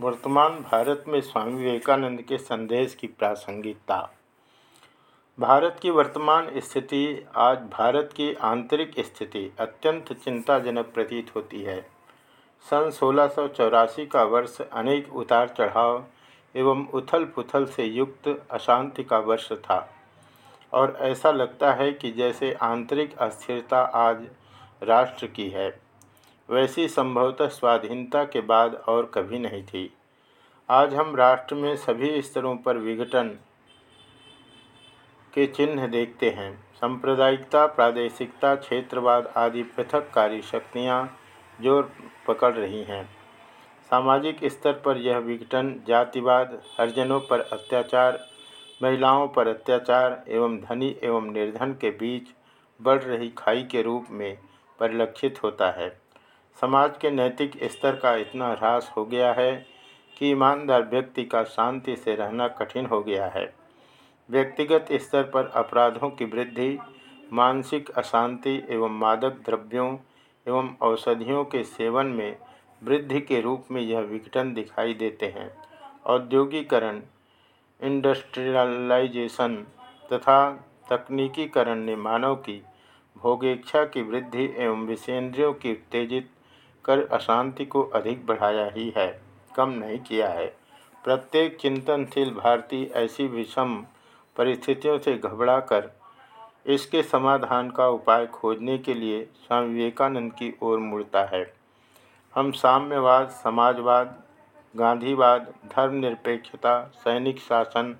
वर्तमान भारत में स्वामी विवेकानंद के संदेश की प्रासंगिकता। भारत की वर्तमान स्थिति आज भारत की आंतरिक स्थिति अत्यंत चिंताजनक प्रतीत होती है। सन सोलह का वर्ष अनेक उतार चढ़ाव एवं उथल पुथल से युक्त अशांति का वर्ष था। और ऐसा लगता है कि जैसे आंतरिक अस्थिरता आज राष्ट्र की है। वैसी संभवतः स्वाधीनता के बाद और कभी नहीं थी। आज हम राष्ट्र में सभी स्तरों पर विघटन के चिन्ह देखते हैं। सांप्रदायिकता, प्रादेशिकता, क्षेत्रवाद आदि पृथककारी शक्तियाँ ज़ोर पकड़ रही हैं। सामाजिक स्तर पर यह विघटन जातिवाद, हरिजनों पर अत्याचार, महिलाओं पर अत्याचार एवं धनी एवं निर्धन के बीच बढ़ रही खाई के रूप में परिलक्षित होता है। समाज के नैतिक स्तर का इतना ह्रास हो गया है कि ईमानदार व्यक्ति का शांति से रहना कठिन हो गया है। व्यक्तिगत स्तर पर अपराधों की वृद्धि, मानसिक अशांति एवं मादक द्रव्यों एवं औषधियों के सेवन में वृद्धि के रूप में यह विघटन दिखाई देते हैं। औद्योगिकरण इंडस्ट्रियलाइजेशन तथा तकनीकीकरण ने मानव की भोगेच्छा की वृद्धि एवं विषेंद्रियों की उत्तेजित कर अशांति को अधिक बढ़ाया ही है, कम नहीं किया है। प्रत्येक चिंतनशील भारतीय ऐसी विषम परिस्थितियों से घबरा कर इसके समाधान का उपाय खोजने के लिए स्वामी विवेकानंद की ओर मुड़ता है। हम साम्यवाद, समाजवाद, गांधीवाद, धर्मनिरपेक्षता, सैनिक शासन,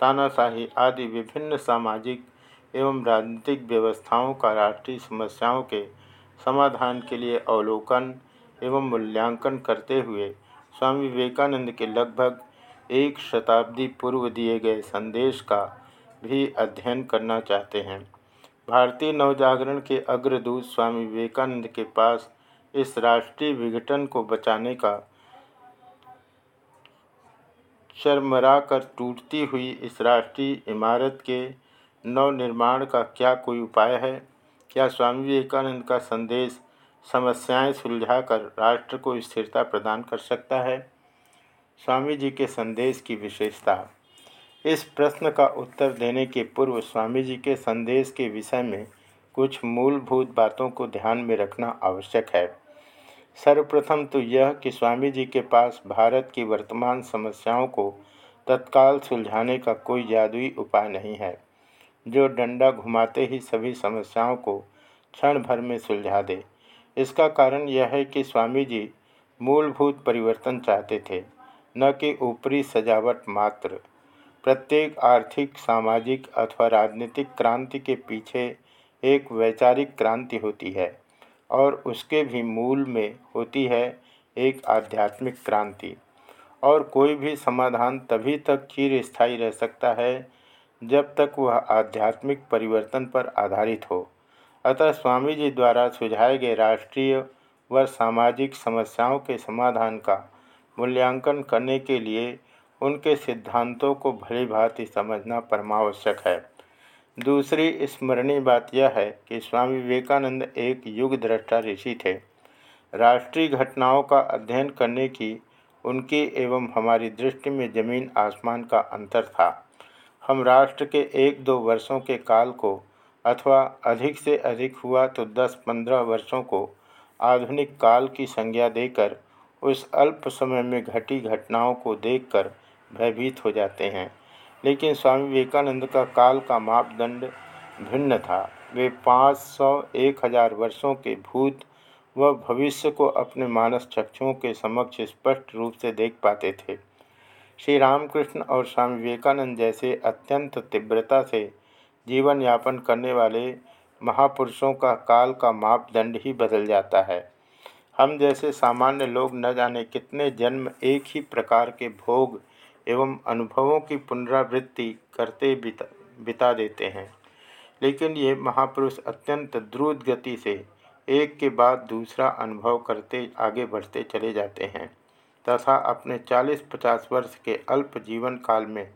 तानाशाही आदि विभिन्न सामाजिक एवं राजनीतिक व्यवस्थाओं का राष्ट्रीय समस्याओं के समाधान के लिए अवलोकन एवं मूल्यांकन करते हुए स्वामी विवेकानंद के लगभग एक शताब्दी पूर्व दिए गए संदेश का भी अध्ययन करना चाहते हैं। भारतीय नवजागरण के अग्रदूत स्वामी विवेकानंद के पास इस राष्ट्रीय विघटन को बचाने का चरमरा कर टूटती हुई इस राष्ट्रीय इमारत के नवनिर्माण का क्या कोई उपाय है? क्या स्वामी विवेकानंद का संदेश समस्याएँ सुलझाकर राष्ट्र को स्थिरता प्रदान कर सकता है? स्वामी जी के संदेश की विशेषता। इस प्रश्न का उत्तर देने के पूर्व स्वामी जी के संदेश के विषय में कुछ मूलभूत बातों को ध्यान में रखना आवश्यक है। सर्वप्रथम तो यह कि स्वामी जी के पास भारत की वर्तमान समस्याओं को तत्काल सुलझाने का कोई जादुई उपाय नहीं है। जो डंडा घुमाते ही सभी समस्याओं को क्षण भर में सुलझा दे। इसका कारण यह है कि स्वामी जी मूलभूत परिवर्तन चाहते थे, न कि ऊपरी सजावट मात्र। प्रत्येक आर्थिक, सामाजिक अथवा राजनीतिक क्रांति के पीछे एक वैचारिक क्रांति होती है, और उसके भी मूल में होती है एक आध्यात्मिक क्रांति। और कोई भी समाधान तभी तक चिर स्थायी रह सकता है जब तक वह आध्यात्मिक परिवर्तन पर आधारित हो। अतः स्वामी जी द्वारा सुझाए गए राष्ट्रीय व सामाजिक समस्याओं के समाधान का मूल्यांकन करने के लिए उनके सिद्धांतों को भली भांति समझना परमावश्यक है। दूसरी स्मरणीय बात यह है कि स्वामी विवेकानंद एक युग दृष्टा ऋषि थे। राष्ट्रीय घटनाओं का अध्ययन करने की उनकी एवं हमारी दृष्टि में ज़मीन आसमान का अंतर था। हम राष्ट्र के एक दो वर्षों के काल को, अथवा अधिक से अधिक हुआ तो 10-15 वर्षों को, आधुनिक काल की संज्ञा देकर, उस अल्प समय में घटी घटनाओं को देखकर भयभीत हो जाते हैं। लेकिन स्वामी विवेकानंद का काल का मापदंड भिन्न था। वे पाँच सौ एक हज़ार वर्षों के भूत व भविष्य को अपने मानस चक्षुओं के समक्ष स्पष्ट रूप से देख पाते थे। श्री रामकृष्ण और स्वामी विवेकानंद जैसे अत्यंत तीव्रता से जीवन यापन करने वाले महापुरुषों का काल का मापदंड ही बदल जाता है। हम जैसे सामान्य लोग न जाने कितने जन्म एक ही प्रकार के भोग एवं अनुभवों की पुनरावृत्ति करते बिता बिता देते हैं। लेकिन ये महापुरुष अत्यंत द्रुत गति से एक के बाद दूसरा अनुभव करते, आगे बढ़ते चले जाते हैं। तथा अपने 40-50 वर्ष के अल्प जीवन काल में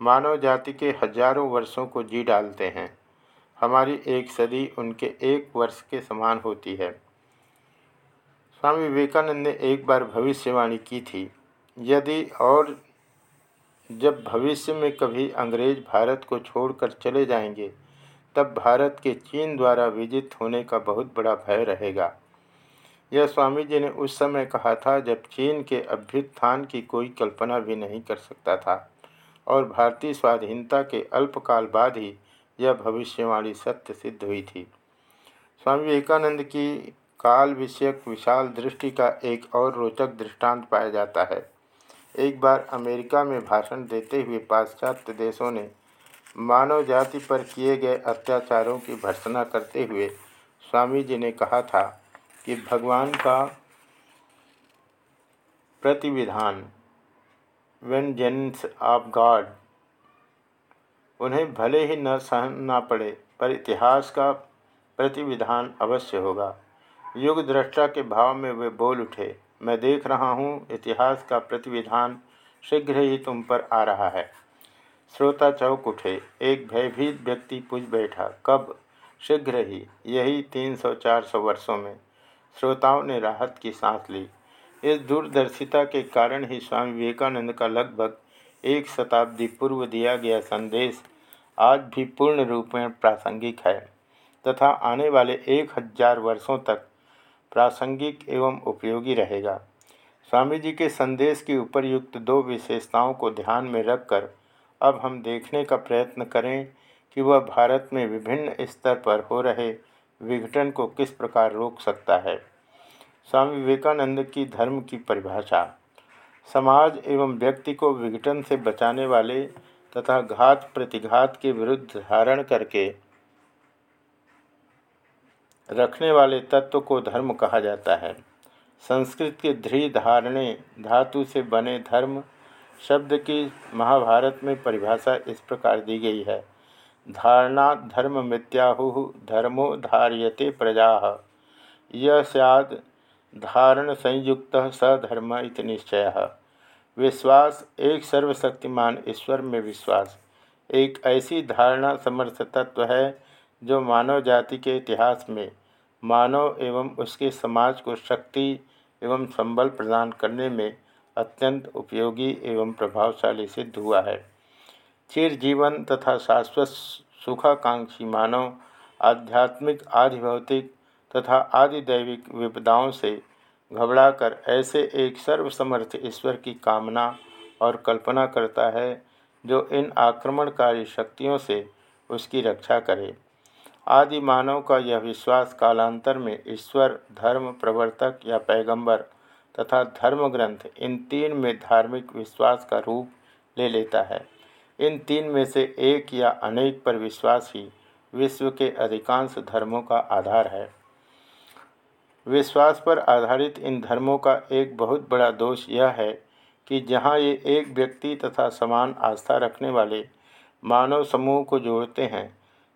मानव जाति के हज़ारों वर्षों को जी डालते हैं। हमारी एक सदी उनके एक वर्ष के समान होती है। स्वामी विवेकानंद ने एक बार भविष्यवाणी की थी, यदि और जब भविष्य में कभी अंग्रेज़ भारत को छोड़कर चले जाएँगे, तब भारत के चीन द्वारा विजित होने का बहुत बड़ा भय रहेगा। यह स्वामी जी ने उस समय कहा था जब चीन के अभ्युत्थान की कोई कल्पना भी नहीं कर सकता था। और भारतीय स्वाधीनता के अल्पकाल बाद ही यह भविष्यवाणी सत्य सिद्ध हुई थी। स्वामी विवेकानंद की काल विषयक विशाल दृष्टि का एक और रोचक दृष्टांत पाया जाता है। एक बार अमेरिका में भाषण देते हुए पाश्चात्य देशों ने मानव जाति पर किए गए अत्याचारों की भर्सना करते हुए स्वामी जी ने कहा था कि भगवान का प्रतिविधान वेंजेंस ऑफ़ गॉड उन्हें भले ही न सहना पड़े, पर इतिहास का प्रतिविधान अवश्य होगा। युग दृष्टा के भाव में वे बोल उठे, मैं देख रहा हूँ, इतिहास का प्रतिविधान शीघ्र ही तुम पर आ रहा है। श्रोता चौक उठे, एक भयभीत व्यक्ति पूछ बैठा, कब? शीघ्र ही, यही तीन सौ चार सौ वर्षों में। श्रोताओं ने राहत की सांस ली। इस दूरदर्शिता के कारण ही स्वामी विवेकानंद का लगभग एक शताब्दी पूर्व दिया गया संदेश आज भी पूर्ण रूप में प्रासंगिक है तथा आने वाले एक हज़ार वर्षों तक प्रासंगिक एवं उपयोगी रहेगा। स्वामी जी के संदेश की उपरयुक्त दो विशेषताओं को ध्यान में रखकर अब हम देखने का प्रयत्न करें कि वह भारत में विभिन्न स्तर पर हो रहे विघटन को किस प्रकार रोक सकता है? स्वामी विवेकानंद की धर्म की परिभाषा। समाज एवं व्यक्ति को विघटन से बचाने वाले तथा घात प्रतिघात के विरुद्ध धारण करके रखने वाले तत्व को धर्म कहा जाता है। संस्कृत के ध्री धारणे, धातु से बने धर्म शब्द की महाभारत में परिभाषा इस प्रकार दी गई है। धारणा धर्म मित्याहु धर्मो धार्यते प्रजा। यह सद धारण संयुक्त सधर्म इत निश्चय। विश्वास, एक सर्वशक्तिमान ईश्वर में विश्वास। एक ऐसी धारणा समर्थ तत्व है जो मानव जाति के इतिहास में मानव एवं उसके समाज को शक्ति एवं संबल प्रदान करने में अत्यंत उपयोगी एवं प्रभावशाली सिद्ध हुआ है। चिर जीवन तथा शाश्वत सुखाकांक्षी मानव, आध्यात्मिक, आधिभौतिक तथा आदिदैविक विपदाओं से घबराकर ऐसे एक सर्वसमर्थ ईश्वर की कामना और कल्पना करता है, जो इन आक्रमणकारी शक्तियों से उसकी रक्षा करे। आदि मानव का यह विश्वास कालांतर में ईश्वर, धर्म प्रवर्तक या पैगंबर तथा धर्म ग्रंथ इन तीन में धार्मिक विश्वास का रूप ले लेता है। इन तीन में से एक या अनेक पर विश्वास ही विश्व के अधिकांश धर्मों का आधार है। विश्वास पर आधारित इन धर्मों का एक बहुत बड़ा दोष यह है कि जहाँ ये एक व्यक्ति तथा समान आस्था रखने वाले मानव समूह को जोड़ते हैं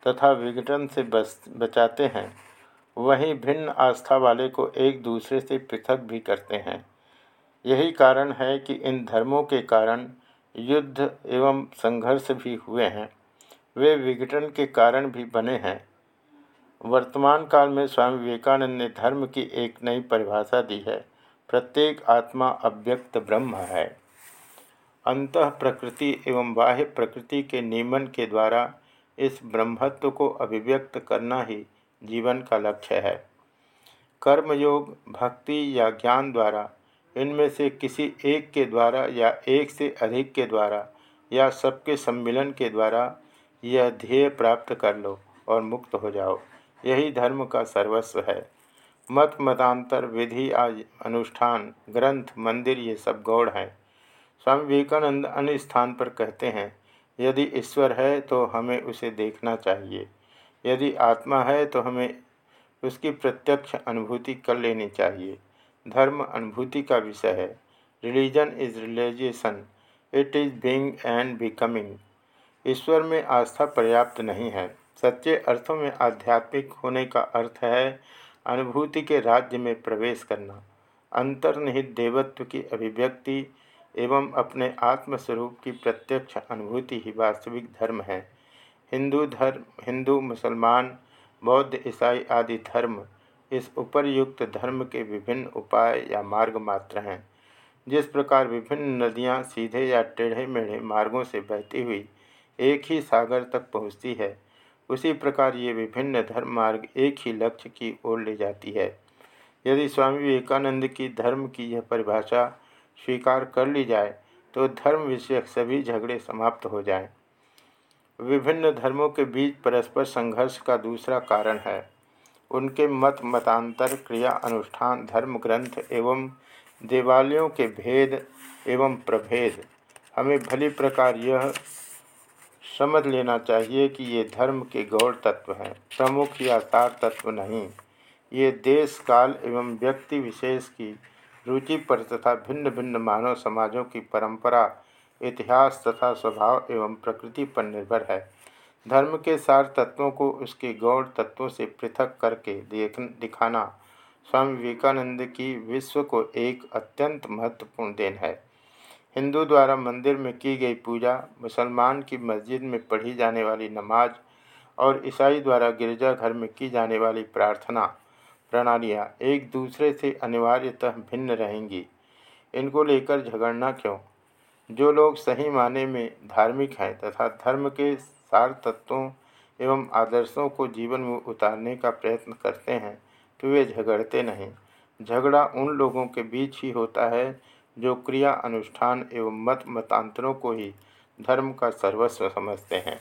तथा विघटन से बच, बचाते हैं, वहीं भिन्न आस्था वाले को एक दूसरे से पृथक भी करते हैं। यही कारण है कि इन धर्मों के कारण युद्ध एवं संघर्ष भी हुए हैं। वे विघटन के कारण भी बने हैं। वर्तमान काल में स्वामी विवेकानंद ने धर्म की एक नई परिभाषा दी है। प्रत्येक आत्मा अव्यक्त ब्रह्म है। अंत प्रकृति एवं बाह्य प्रकृति के नियमन के द्वारा इस ब्रह्मत्व को अभिव्यक्त करना ही जीवन का लक्ष्य है। कर्मयोग, भक्ति या ज्ञान द्वारा इनमें से किसी एक के द्वारा या एक से अधिक के द्वारा या सबके सम्मिलन के द्वारा यह ध्येय प्राप्त कर लो और मुक्त हो जाओ। यही धर्म का सर्वस्व है। मत मतांतर, विधि, आज अनुष्ठान, ग्रंथ, मंदिर ये सब गौड़ हैं। स्वामी विवेकानंद अन्य स्थान पर कहते हैं, यदि ईश्वर है तो हमें उसे देखना चाहिए। यदि आत्मा है तो हमें उसकी प्रत्यक्ष अनुभूति कर लेनी चाहिए। धर्म अनुभूति का विषय है। Religion is realisation it is being and becoming ईश्वर में आस्था पर्याप्त नहीं है। सच्चे अर्थों में आध्यात्मिक होने का अर्थ है अनुभूति के राज्य में प्रवेश करना। अंतर्निहित देवत्व की अभिव्यक्ति एवं अपने आत्मस्वरूप की प्रत्यक्ष अनुभूति ही वास्तविक धर्म है। हिंदू धर्म, हिंदू, मुसलमान, बौद्ध, ईसाई आदि धर्म इस उपरयुक्त धर्म के विभिन्न उपाय या मार्ग मात्र हैं। जिस प्रकार विभिन्न नदियाँ सीधे या टेढ़े मेढ़े मार्गों से बहती हुई एक ही सागर तक पहुँचती है, उसी प्रकार ये विभिन्न धर्म मार्ग एक ही लक्ष्य की ओर ले जाती है। यदि स्वामी विवेकानंद की धर्म की यह परिभाषा स्वीकार कर ली जाए तो धर्म विषयक सभी झगड़े समाप्त हो जाएँ। विभिन्न धर्मों के बीच परस्पर संघर्ष का दूसरा कारण है। उनके मत मतांतर, क्रिया, अनुष्ठान, धर्म, ग्रंथ एवं देवालयों के भेद एवं प्रभेद। हमें भली प्रकार यह समझ लेना चाहिए कि ये धर्म के गौड़ तत्व हैं, प्रमुख या सार तत्व नहीं। ये देश, काल एवं व्यक्ति विशेष की रुचि पर तथा भिन्न भिन्न मानव समाजों की परंपरा, इतिहास तथा स्वभाव एवं प्रकृति पर निर्भर है। धर्म के सार तत्वों को उसके गौड़ तत्वों से पृथक करके देख, दिखाना। स्वामी विवेकानंद की विश्व को एक अत्यंत महत्वपूर्ण देन है। हिंदू द्वारा मंदिर में की गई पूजा, मुसलमान की मस्जिद में पढ़ी जाने वाली नमाज़ और ईसाई द्वारा गिरजाघर में की जाने वाली प्रार्थना, प्रणालियाँ एक दूसरे से अनिवार्यतः भिन्न रहेंगी। इनको लेकर झगड़ना क्यों? जो लोग सही माने में धार्मिक हैं तथा धर्म के सार तत्वों एवं आदर्शों को जीवन में उतारने का प्रयत्न करते हैं तो वे झगड़ते नहीं। झगड़ा उन लोगों के बीच ही होता है, जो क्रिया, अनुष्ठान एवं मत मतांतरों को ही धर्म का सर्वस्व समझते हैं।